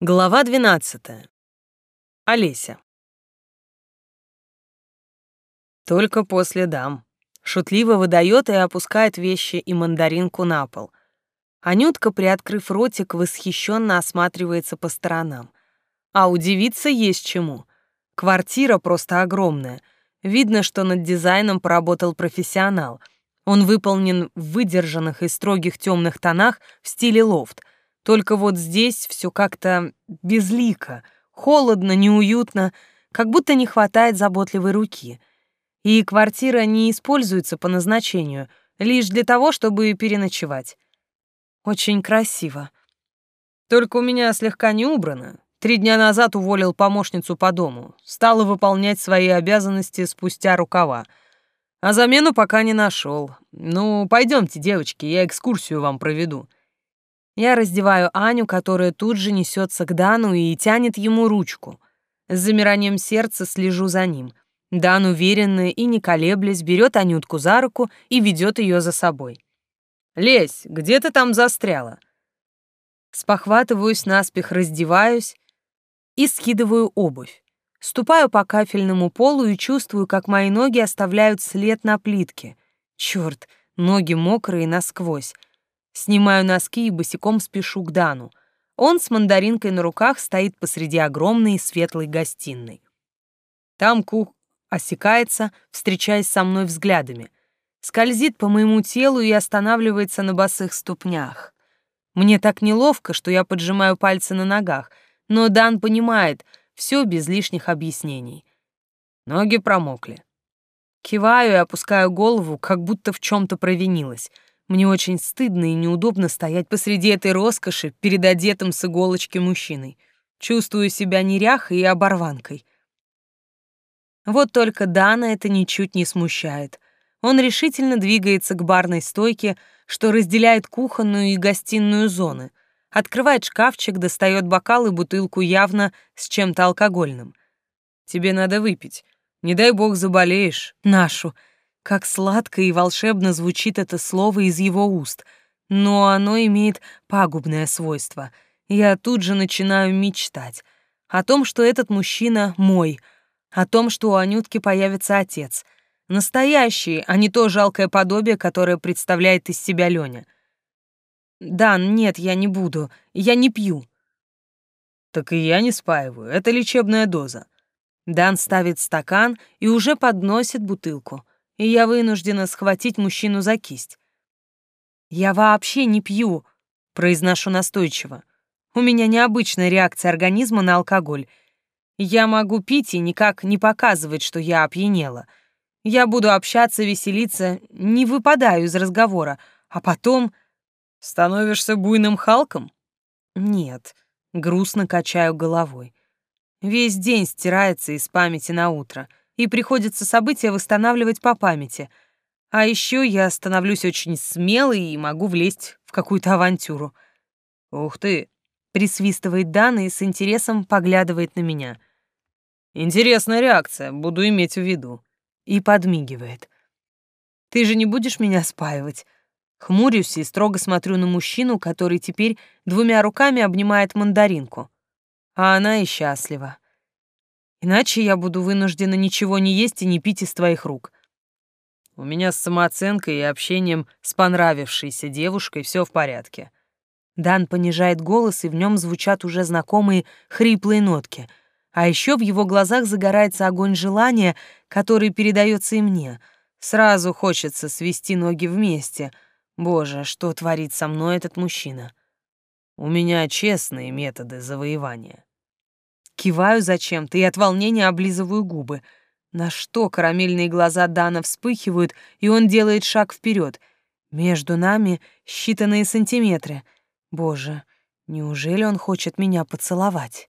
Глава 12. Олеся. Только после дам. Шутливо выдает и опускает вещи и мандаринку на пол. Анютка, приоткрыв ротик, восхищенно осматривается по сторонам. А удивиться есть чему. Квартира просто огромная. Видно, что над дизайном поработал профессионал. Он выполнен в выдержанных и строгих темных тонах в стиле лофт — только вот здесь все как-то безлико, холодно, неуютно, как будто не хватает заботливой руки. И квартира не используется по назначению, лишь для того, чтобы переночевать. Очень красиво. Только у меня слегка не убрано. Три дня назад уволил помощницу по дому, стала выполнять свои обязанности спустя рукава. А замену пока не нашел. Ну, пойдемте, девочки, я экскурсию вам проведу. Я раздеваю Аню, которая тут же несется к Дану и тянет ему ручку. С замиранием сердца слежу за ним. Дан уверенно и не колеблясь берет Анютку за руку и ведет ее за собой. «Лезь, где ты там застряла?» Спохватываюсь наспех, раздеваюсь и скидываю обувь. Ступаю по кафельному полу и чувствую, как мои ноги оставляют след на плитке. Черт, ноги мокрые насквозь. Снимаю носки и босиком спешу к Дану. Он с мандаринкой на руках стоит посреди огромной светлой гостиной. Там Кух осекается, встречаясь со мной взглядами. Скользит по моему телу и останавливается на босых ступнях. Мне так неловко, что я поджимаю пальцы на ногах, но Дан понимает, все без лишних объяснений. Ноги промокли. Киваю и опускаю голову, как будто в чем то провинилась — мне очень стыдно и неудобно стоять посреди этой роскоши перед одетым с иголочки мужчиной. Чувствую себя неряхой и оборванкой. Вот только Дана это ничуть не смущает. Он решительно двигается к барной стойке, что разделяет кухонную и гостиную зоны. Открывает шкафчик, достает бокал и бутылку явно с чем-то алкогольным. «Тебе надо выпить. Не дай бог заболеешь. Нашу. Как сладко и волшебно звучит это слово из его уст, но оно имеет пагубное свойство. Я тут же начинаю мечтать о том, что этот мужчина мой, о том, что у Анютки появится отец. Настоящий, а не то жалкое подобие, которое представляет из себя Лёня. «Дан, нет, я не буду. Я не пью». «Так и я не спаиваю. Это лечебная доза». Дан ставит стакан и уже подносит бутылку и я вынуждена схватить мужчину за кисть. «Я вообще не пью», — произношу настойчиво. «У меня необычная реакция организма на алкоголь. Я могу пить и никак не показывать, что я опьянела. Я буду общаться, веселиться, не выпадаю из разговора, а потом...» «Становишься буйным Халком?» «Нет», — грустно качаю головой. Весь день стирается из памяти на утро — и приходится события восстанавливать по памяти. А еще я становлюсь очень смелой и могу влезть в какую-то авантюру. «Ух ты!» — присвистывает Дана и с интересом поглядывает на меня. «Интересная реакция, буду иметь в виду». И подмигивает. «Ты же не будешь меня спаивать?» Хмурюсь и строго смотрю на мужчину, который теперь двумя руками обнимает мандаринку. А она и счастлива. Иначе я буду вынуждена ничего не есть и не пить из твоих рук. У меня с самооценкой и общением с понравившейся девушкой все в порядке. Дан понижает голос, и в нем звучат уже знакомые хриплые нотки. А еще в его глазах загорается огонь желания, который передается и мне. Сразу хочется свести ноги вместе. Боже, что творит со мной этот мужчина? У меня честные методы завоевания. Киваю зачем-то и от волнения облизываю губы. На что карамельные глаза Дана вспыхивают, и он делает шаг вперед. Между нами считанные сантиметры. Боже, неужели он хочет меня поцеловать?